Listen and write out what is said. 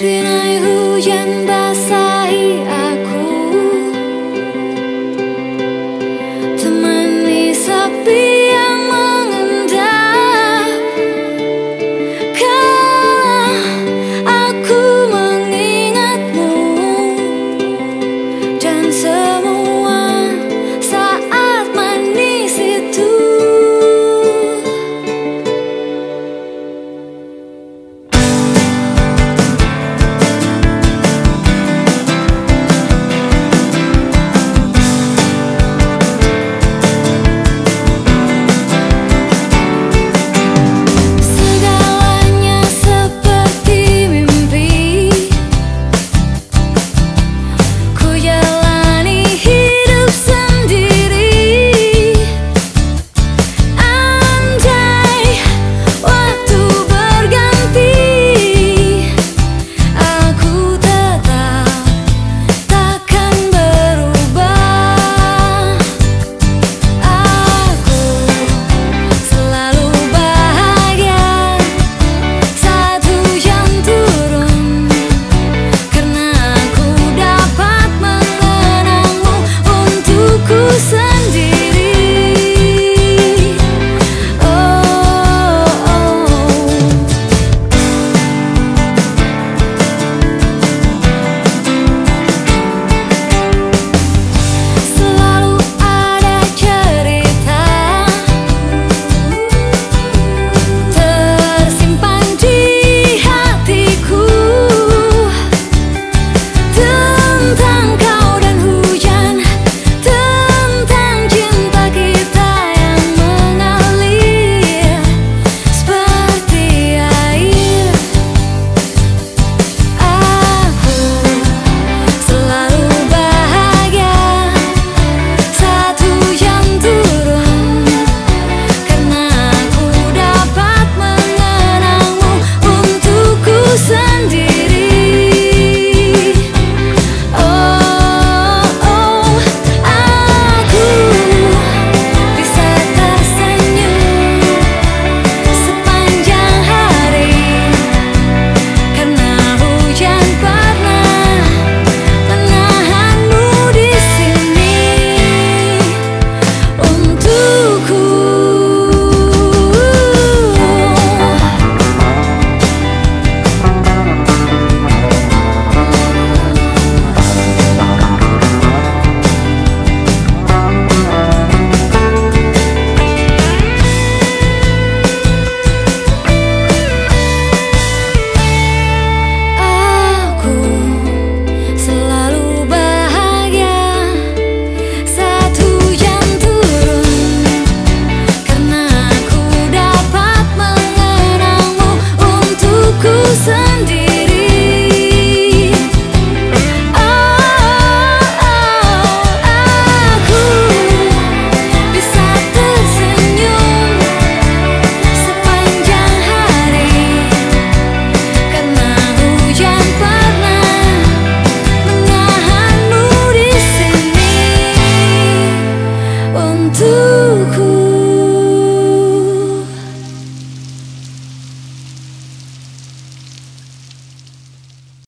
Rinai hujan basah